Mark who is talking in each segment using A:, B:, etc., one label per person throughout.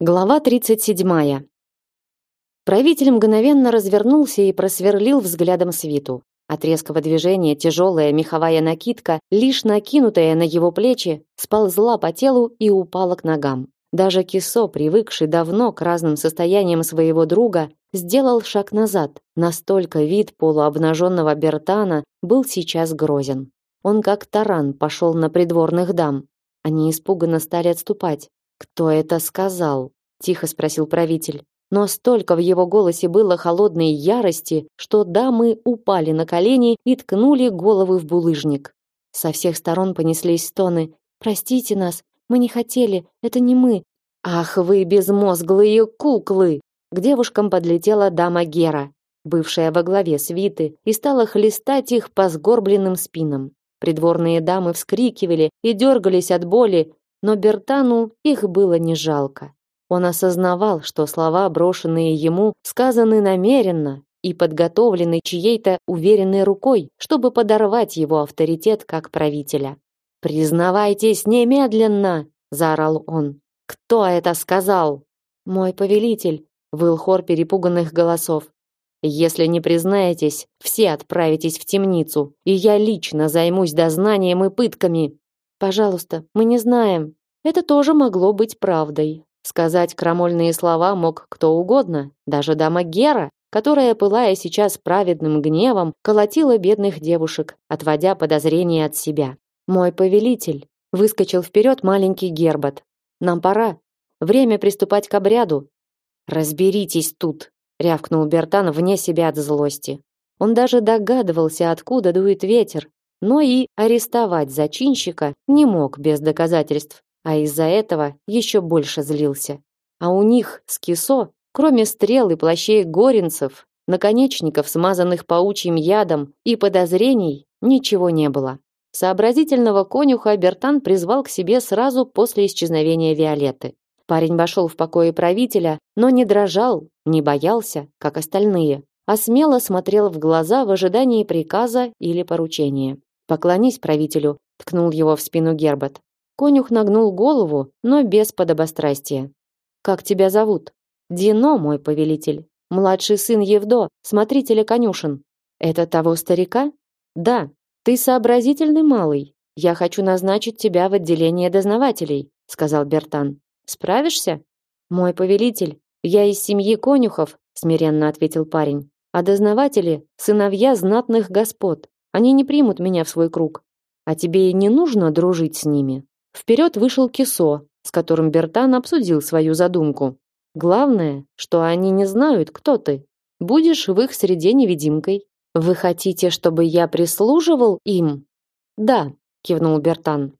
A: Глава 37. Правитель мгновенно развернулся и просверлил взглядом свиту. От резкого движения тяжелая меховая накидка, лишь накинутая на его плечи, сползла по телу и упала к ногам. Даже Кисо, привыкший давно к разным состояниям своего друга, сделал шаг назад. Настолько вид полуобнаженного Бертана был сейчас грозен. Он как таран пошел на придворных дам. Они испуганно стали отступать. Кто это сказал? тихо спросил правитель. Но столько в его голосе было холодной ярости, что дамы упали на колени и ткнули головы в булыжник. Со всех сторон понеслись стоны. Простите нас, мы не хотели, это не мы. Ах вы безмозглые куклы! К девушкам подлетела дама Гера, бывшая во главе свиты, и стала хлестать их по сгорбленным спинам. Придворные дамы вскрикивали и дергались от боли, но Бертану их было не жалко. Он осознавал, что слова, брошенные ему, сказаны намеренно и подготовлены чьей-то уверенной рукой, чтобы подорвать его авторитет как правителя. «Признавайтесь немедленно!» – заорал он. «Кто это сказал?» «Мой повелитель», – выл хор перепуганных голосов. «Если не признаетесь, все отправитесь в темницу, и я лично займусь дознанием и пытками», Пожалуйста, мы не знаем. Это тоже могло быть правдой. Сказать крамольные слова мог кто угодно, даже дама Гера, которая, пылая сейчас праведным гневом, колотила бедных девушек, отводя подозрения от себя. «Мой повелитель!» — выскочил вперед маленький Гербот. «Нам пора. Время приступать к обряду». «Разберитесь тут!» — рявкнул Бертан вне себя от злости. Он даже догадывался, откуда дует ветер, но и арестовать зачинщика не мог без доказательств, а из-за этого еще больше злился. А у них с Кисо, кроме стрел и плащей горинцев, наконечников, смазанных паучьим ядом, и подозрений, ничего не было. Сообразительного конюха Бертан призвал к себе сразу после исчезновения Виолетты. Парень вошел в покои правителя, но не дрожал, не боялся, как остальные, а смело смотрел в глаза в ожидании приказа или поручения. Поклонись правителю, ткнул его в спину Гербат. Конюх нагнул голову, но без подобострастия. Как тебя зовут? Дино, мой повелитель. Младший сын Евдо, смотрителя конюшен. Это того старика? Да. Ты сообразительный малый. Я хочу назначить тебя в отделение дознавателей, сказал Бертан. Справишься? Мой повелитель, я из семьи конюхов, смиренно ответил парень. А дознаватели сыновья знатных господ. Они не примут меня в свой круг. А тебе и не нужно дружить с ними. Вперед вышел Кисо, с которым Бертан обсудил свою задумку. Главное, что они не знают, кто ты. Будешь в их среде невидимкой. Вы хотите, чтобы я прислуживал им? Да, кивнул Бертан.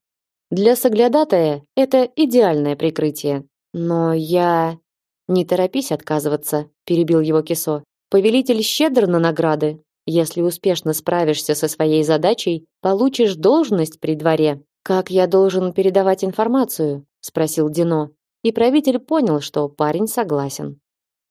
A: Для соглядатая это идеальное прикрытие. Но я не торопись отказываться, перебил его Кисо. Повелитель щедр на награды, если успешно справишься со своей задачей, получишь должность при дворе. Как я должен передавать информацию? спросил Дино. И правитель понял, что парень согласен.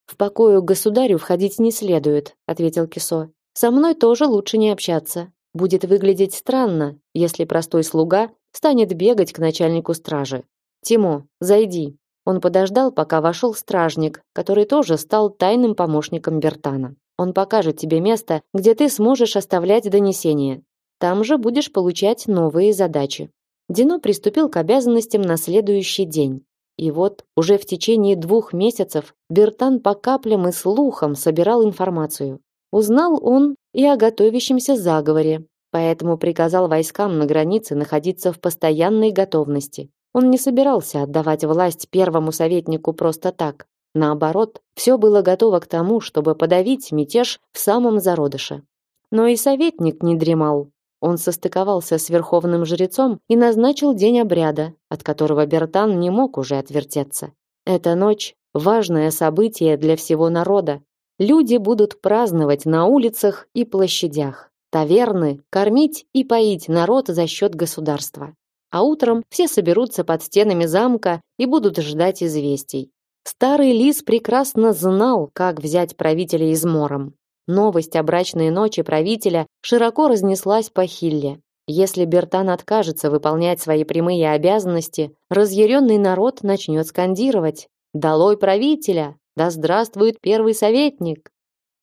A: В покою государю входить не следует, ответил Кисо. Со мной тоже лучше не общаться. Будет выглядеть странно, если простой слуга станет бегать к начальнику стражи. Тимо, зайди. Он подождал, пока вошел стражник, который тоже стал тайным помощником Бертана. Он покажет тебе место, где ты сможешь оставлять донесения. Там же будешь получать новые задачи. Дино приступил к обязанностям на следующий день. И вот уже в течение двух месяцев Бертан по каплям и слухам собирал информацию. Узнал он и о готовящемся заговоре, поэтому приказал войскам на границе находиться в постоянной готовности. Он не собирался отдавать власть первому советнику просто так. Наоборот, все было готово к тому, чтобы подавить мятеж в самом зародыше. Но и советник не дремал. Он состыковался с верховным жрецом и назначил день обряда, от которого Бертан не мог уже отвертеться. Эта ночь важное событие для всего народа. Люди будут праздновать на улицах и площадях. Таверны кормить и поить народ за счет государства. А утром все соберутся под стенами замка и будут ждать известий. Старый лис прекрасно знал, как взять правителя измором. Новость о брачной ночи правителя широко разнеслась по Хилле. Если Бертан откажется выполнять свои прямые обязанности, разъяренный народ начнет скандировать «Долой правителя! Да здравствует первый советник!»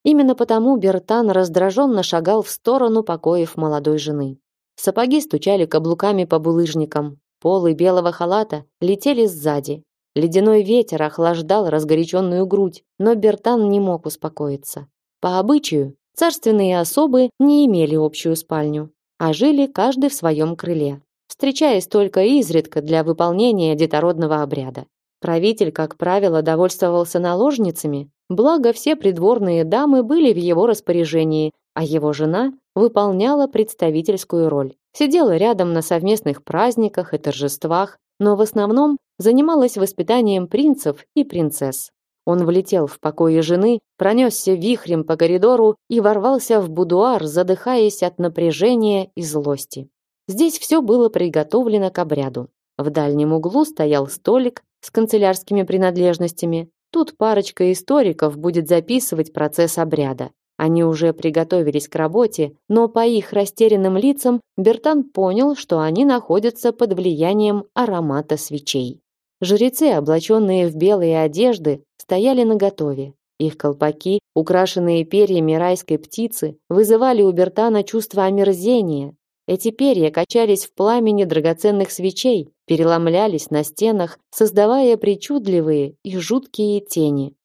A: Именно потому Бертан раздраженно шагал в сторону покоев молодой жены. Сапоги стучали каблуками по булыжникам, полы белого халата летели сзади. Ледяной ветер охлаждал разгоряченную грудь, но Бертан не мог успокоиться. По обычаю, царственные особы не имели общую спальню, а жили каждый в своем крыле, встречаясь только изредка для выполнения детородного обряда. Правитель, как правило, довольствовался наложницами, благо все придворные дамы были в его распоряжении, а его жена выполняла представительскую роль. Сидела рядом на совместных праздниках и торжествах, но в основном занималась воспитанием принцев и принцесс. Он влетел в покои жены, пронесся вихрем по коридору и ворвался в будуар, задыхаясь от напряжения и злости. Здесь все было приготовлено к обряду. В дальнем углу стоял столик с канцелярскими принадлежностями. Тут парочка историков будет записывать процесс обряда. Они уже приготовились к работе, но по их растерянным лицам Бертан понял, что они находятся под влиянием аромата свечей. Жрецы, облаченные в белые одежды, стояли наготове. Их колпаки, украшенные перьями райской птицы, вызывали у Бертана чувство омерзения. Эти перья качались в пламени драгоценных свечей, переломлялись на стенах, создавая причудливые и жуткие тени.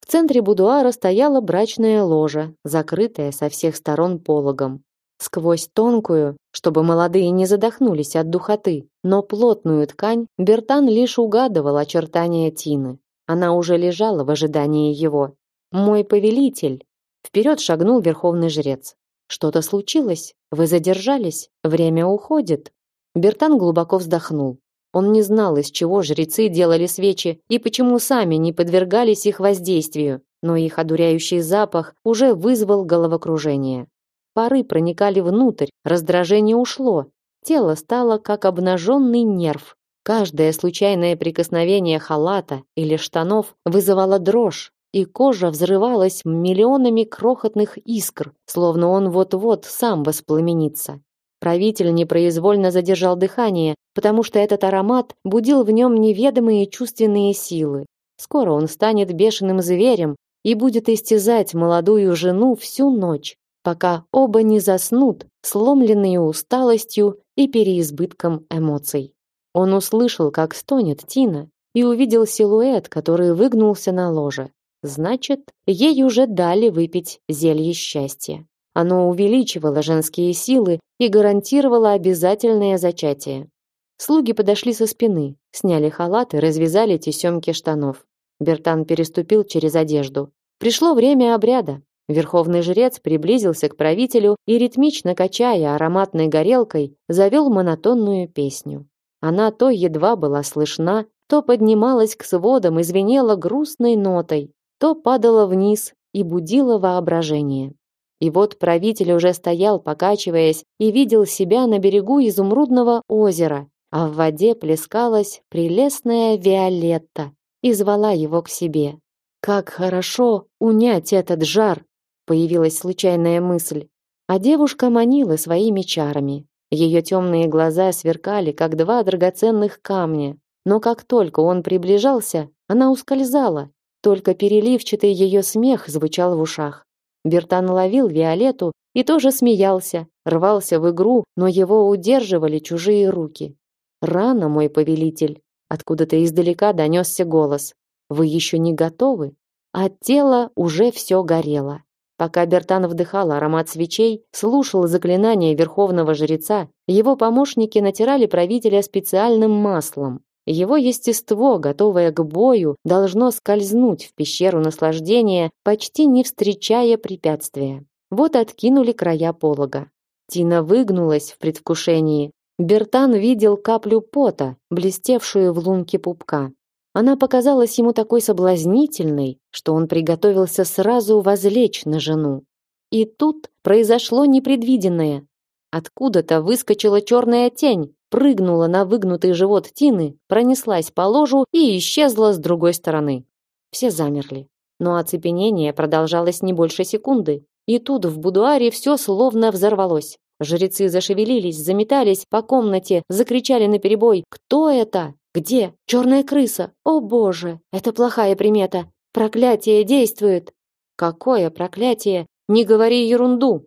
A: В центре будуара стояла брачная ложа, закрытая со всех сторон пологом. Сквозь тонкую, чтобы молодые не задохнулись от духоты, но плотную ткань, Бертан лишь угадывал очертания Тины. Она уже лежала в ожидании его. «Мой повелитель!» Вперед шагнул верховный жрец. «Что-то случилось? Вы задержались? Время уходит!» Бертан глубоко вздохнул. Он не знал, из чего жрецы делали свечи и почему сами не подвергались их воздействию, но их одуряющий запах уже вызвал головокружение. Пары проникали внутрь, раздражение ушло, тело стало как обнаженный нерв. Каждое случайное прикосновение халата или штанов вызывало дрожь, и кожа взрывалась миллионами крохотных искр, словно он вот-вот сам воспламенится. Правитель непроизвольно задержал дыхание, потому что этот аромат будил в нем неведомые чувственные силы. Скоро он станет бешеным зверем и будет истязать молодую жену всю ночь, пока оба не заснут, сломленные усталостью и переизбытком эмоций. Он услышал, как стонет Тина, и увидел силуэт, который выгнулся на ложе. Значит, ей уже дали выпить зелье счастья. Оно увеличивало женские силы и гарантировало обязательное зачатие. Слуги подошли со спины, сняли халаты, развязали тесемки штанов. Бертан переступил через одежду. Пришло время обряда. Верховный жрец приблизился к правителю и ритмично качая ароматной горелкой, завел монотонную песню. Она то едва была слышна, то поднималась к сводам и звенела грустной нотой, то падала вниз и будила воображение. И вот правитель уже стоял, покачиваясь, и видел себя на берегу изумрудного озера, а в воде плескалась прелестная Виолетта и звала его к себе. Как хорошо унять этот жар, появилась случайная мысль. А девушка манила своими чарами. Ее темные глаза сверкали, как два драгоценных камня. Но как только он приближался, она ускользала. Только переливчатый ее смех звучал в ушах. Бертан ловил Виолетту и тоже смеялся, рвался в игру, но его удерживали чужие руки. «Рано, мой повелитель!» Откуда-то издалека донесся голос. «Вы еще не готовы?» А тело уже все горело. Пока Бертан вдыхал аромат свечей, слушал заклинания верховного жреца, его помощники натирали правителя специальным маслом. Его естество, готовое к бою, должно скользнуть в пещеру наслаждения, почти не встречая препятствия. Вот откинули края полога. Тина выгнулась в предвкушении. Бертан видел каплю пота, блестевшую в лунке пупка. Она показалась ему такой соблазнительной, что он приготовился сразу возлечь на жену. И тут произошло непредвиденное. Откуда-то выскочила черная тень, прыгнула на выгнутый живот Тины, пронеслась по ложу и исчезла с другой стороны. Все замерли. Но оцепенение продолжалось не больше секунды. И тут в будуаре все словно взорвалось. Жрецы зашевелились, заметались по комнате, закричали наперебой «Кто это? Где? Черная крыса. О, боже, это плохая примета. Проклятие действует. Какое проклятие? Не говори ерунду.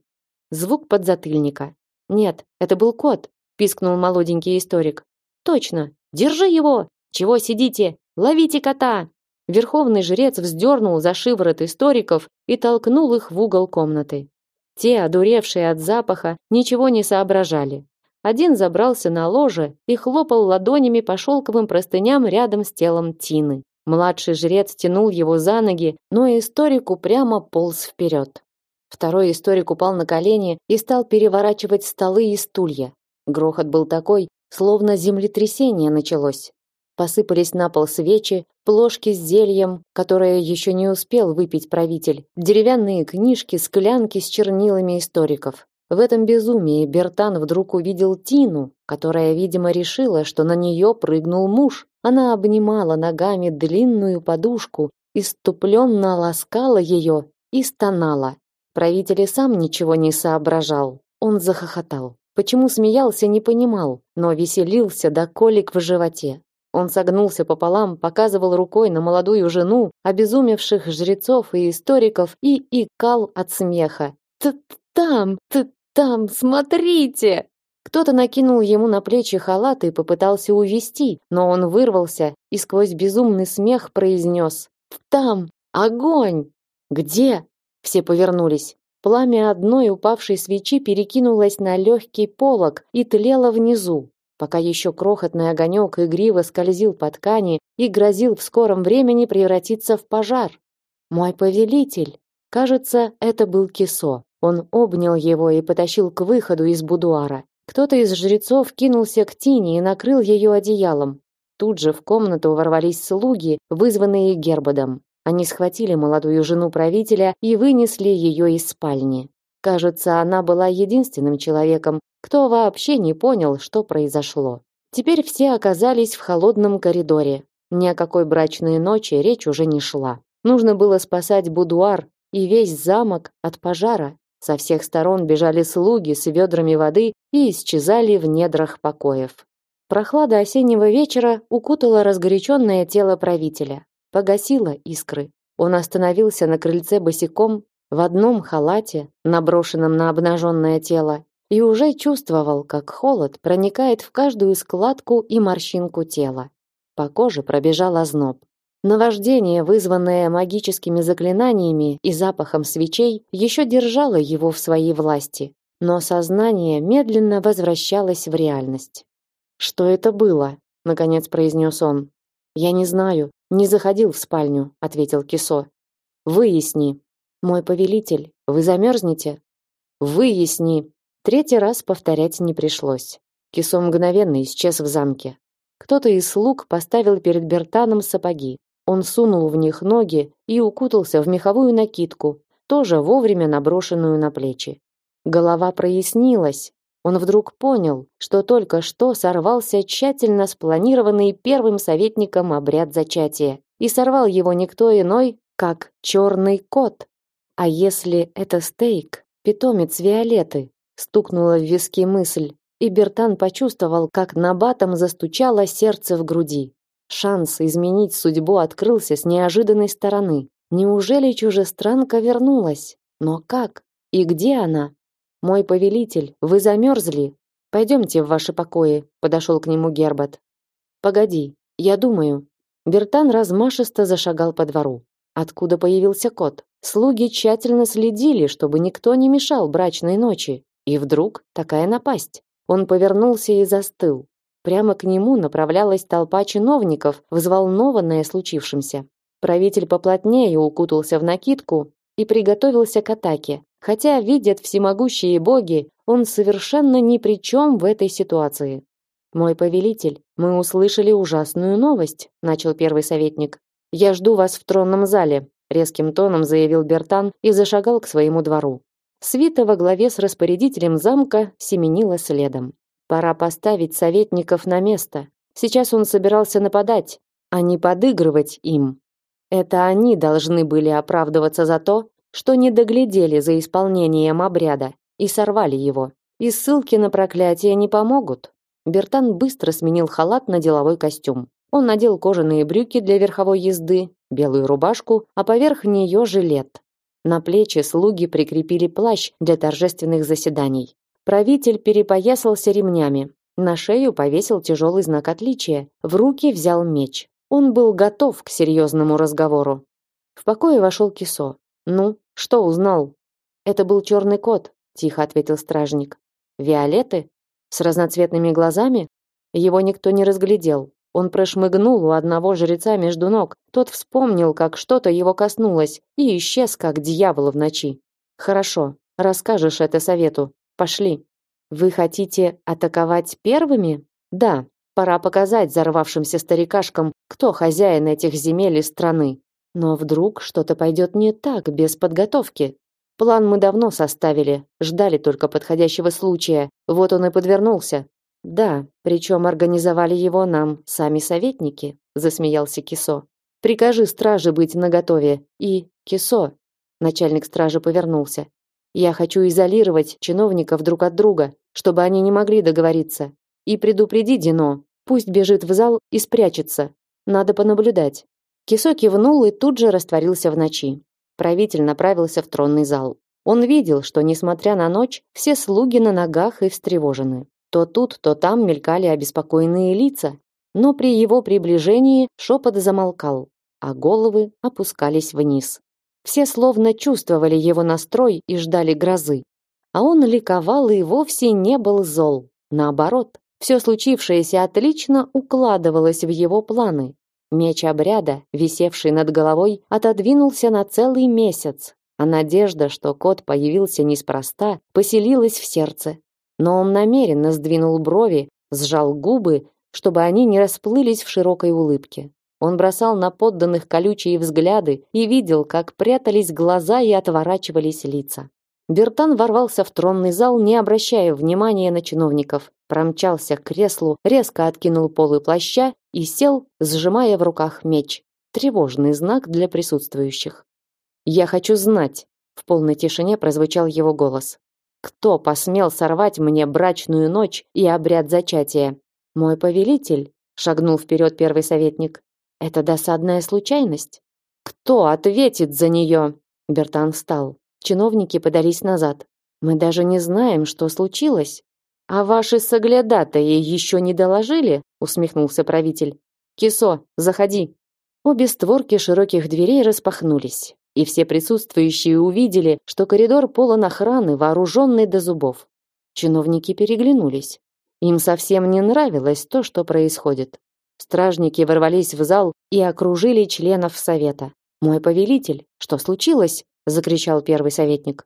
A: Звук подзатыльника. Нет, это был кот, пискнул молоденький историк. Точно. Держи его. Чего сидите? Ловите кота. Верховный жрец вздернул за шиворот историков и толкнул их в угол комнаты. Те, одуревшие от запаха, ничего не соображали. Один забрался на ложе и хлопал ладонями по шелковым простыням рядом с телом Тины. Младший жрец тянул его за ноги, но историк упрямо полз вперед. Второй историк упал на колени и стал переворачивать столы и стулья. Грохот был такой, словно землетрясение началось. Посыпались на пол свечи, плошки с зельем, которое еще не успел выпить правитель, деревянные книжки, склянки с чернилами историков. В этом безумии Бертан вдруг увидел Тину, которая, видимо, решила, что на нее прыгнул муж. Она обнимала ногами длинную подушку, иступленно ласкала ее и стонала. Правитель и сам ничего не соображал. Он захохотал. Почему смеялся, не понимал, но веселился до колик в животе. Он согнулся пополам, показывал рукой на молодую жену, обезумевших жрецов и историков и икал от смеха. «Т «Там, т там, смотрите!» Кто-то накинул ему на плечи халат и попытался увести, но он вырвался и сквозь безумный смех произнес «Там! Огонь!» «Где?» Все повернулись. Пламя одной упавшей свечи перекинулось на легкий полог и тлело внизу, пока еще крохотный огонек игриво скользил по ткани и грозил в скором времени превратиться в пожар. «Мой повелитель!» Кажется, это был Кисо. Он обнял его и потащил к выходу из будуара. Кто-то из жрецов кинулся к Тине и накрыл ее одеялом. Тут же в комнату ворвались слуги, вызванные Гербодом. Они схватили молодую жену правителя и вынесли ее из спальни. Кажется, она была единственным человеком, кто вообще не понял, что произошло. Теперь все оказались в холодном коридоре. Ни о какой брачной ночи речь уже не шла. Нужно было спасать будуар и весь замок от пожара. Со всех сторон бежали слуги с ведрами воды и исчезали в недрах покоев. Прохлада осеннего вечера укутала разгоряченное тело правителя, погасила искры. Он остановился на крыльце босиком, в одном халате, наброшенном на обнаженное тело, и уже чувствовал, как холод проникает в каждую складку и морщинку тела. По коже пробежал озноб. Наваждение, вызванное магическими заклинаниями и запахом свечей, еще держало его в своей власти, но сознание медленно возвращалось в реальность. Что это было? наконец произнес он. Я не знаю, не заходил в спальню, ответил Кисо. Выясни. Мой повелитель, вы замерзнете? Выясни. Третий раз повторять не пришлось. Кисо мгновенно исчез в замке. Кто-то из слуг поставил перед Бертаном сапоги. Он сунул в них ноги и укутался в меховую накидку, тоже вовремя наброшенную на плечи. Голова прояснилась. Он вдруг понял, что только что сорвался тщательно спланированный первым советником обряд зачатия, и сорвал его никто иной, как черный кот. А если это стейк, питомец Виолеты? Стукнула в виски мысль, и Бертан почувствовал, как набатом застучало сердце в груди. Шанс изменить судьбу открылся с неожиданной стороны. Неужели чужестранка вернулась? Но как? И где она? Мой повелитель, вы замерзли? Пойдемте в ваши покои, подошел к нему Гербат. Погоди, я думаю. Бертан размашисто зашагал по двору. Откуда появился кот? Слуги тщательно следили, чтобы никто не мешал брачной ночи. И вдруг такая напасть. Он повернулся и застыл. Прямо к нему направлялась толпа чиновников, взволнованная случившимся. Правитель поплотнее укутался в накидку и приготовился к атаке. Хотя, видят всемогущие боги, он совершенно ни при чем в этой ситуации. «Мой повелитель, мы услышали ужасную новость», — начал первый советник. «Я жду вас в тронном зале», — резким тоном заявил Бертан и зашагал к своему двору. Свита во главе с распорядителем замка семенила следом. Пора поставить советников на место. Сейчас он собирался нападать, а не подыгрывать им. Это они должны были оправдываться за то, что не доглядели за исполнением обряда и сорвали его. И ссылки на проклятие не помогут. Бертан быстро сменил халат на деловой костюм. Он надел кожаные брюки для верховой езды, белую рубашку, а поверх нее жилет. На плечи слуги прикрепили плащ для торжественных заседаний. Правитель перепоясался ремнями. На шею повесил тяжелый знак отличия. В руки взял меч. Он был готов к серьезному разговору. В покое вошел Кисо. «Ну, что узнал?» «Это был черный кот», — тихо ответил стражник. «Виолеты? С разноцветными глазами?» Его никто не разглядел. Он прошмыгнул у одного жреца между ног. Тот вспомнил, как что-то его коснулось, и исчез, как дьявол в ночи. «Хорошо, расскажешь это совету. Пошли». «Вы хотите атаковать первыми?» «Да, пора показать взорвавшимся старикашкам, кто хозяин этих земель и страны. Но вдруг что-то пойдет не так, без подготовки. План мы давно составили, ждали только подходящего случая. Вот он и подвернулся. Да, причем организовали его нам сами советники, засмеялся Кисо. Прикажи страже быть наготове. И, Кисо, начальник стражи повернулся. Я хочу изолировать чиновников друг от друга, чтобы они не могли договориться. И предупреди Дино, пусть бежит в зал и спрячется. Надо понаблюдать. Кисо кивнул и тут же растворился в ночи. Правитель направился в тронный зал. Он видел, что, несмотря на ночь, все слуги на ногах и встревожены. То тут, то там мелькали обеспокоенные лица, но при его приближении шепот замолкал, а головы опускались вниз. Все словно чувствовали его настрой и ждали грозы. А он ликовал и вовсе не был зол. Наоборот, все случившееся отлично укладывалось в его планы. Меч обряда, висевший над головой, отодвинулся на целый месяц, а надежда, что кот появился неспроста, поселилась в сердце но он намеренно сдвинул брови, сжал губы, чтобы они не расплылись в широкой улыбке. Он бросал на подданных колючие взгляды и видел, как прятались глаза и отворачивались лица. Бертан ворвался в тронный зал, не обращая внимания на чиновников, промчался к креслу, резко откинул полы плаща и сел, сжимая в руках меч. Тревожный знак для присутствующих. «Я хочу знать», — в полной тишине прозвучал его голос. Кто посмел сорвать мне брачную ночь и обряд зачатия? Мой повелитель, шагнул вперед первый советник. Это досадная случайность. Кто ответит за нее? Бертан встал. Чиновники подались назад. Мы даже не знаем, что случилось. А ваши соглядатаи еще не доложили? усмехнулся правитель. Кисо, заходи. Обе створки широких дверей распахнулись и все присутствующие увидели, что коридор полон охраны, вооруженной до зубов. Чиновники переглянулись. Им совсем не нравилось то, что происходит. Стражники ворвались в зал и окружили членов совета. «Мой повелитель, что случилось?» – закричал первый советник.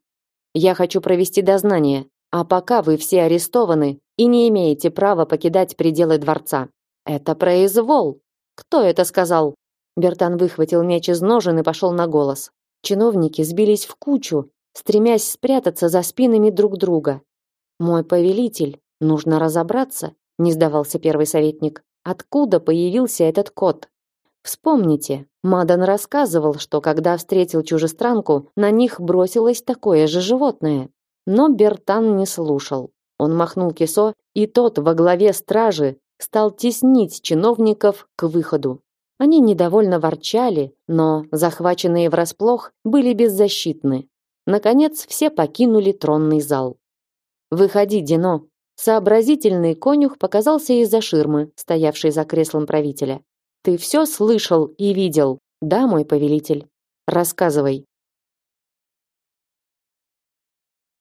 A: «Я хочу провести дознание, а пока вы все арестованы и не имеете права покидать пределы дворца». «Это произвол!» «Кто это сказал?» Бертан выхватил меч из ножен и пошел на голос. Чиновники сбились в кучу, стремясь спрятаться за спинами друг друга. Мой повелитель, нужно разобраться, не сдавался первый советник. Откуда появился этот кот? Вспомните, Мадан рассказывал, что когда встретил чужестранку, на них бросилось такое же животное. Но Бертан не слушал. Он махнул кисо, и тот во главе стражи стал теснить чиновников к выходу. Они недовольно ворчали, но, захваченные врасплох, были беззащитны. Наконец, все покинули тронный зал. «Выходи, Дино!» Сообразительный конюх показался из-за ширмы, стоявшей за креслом правителя. «Ты все слышал и видел?» «Да, мой повелитель». «Рассказывай».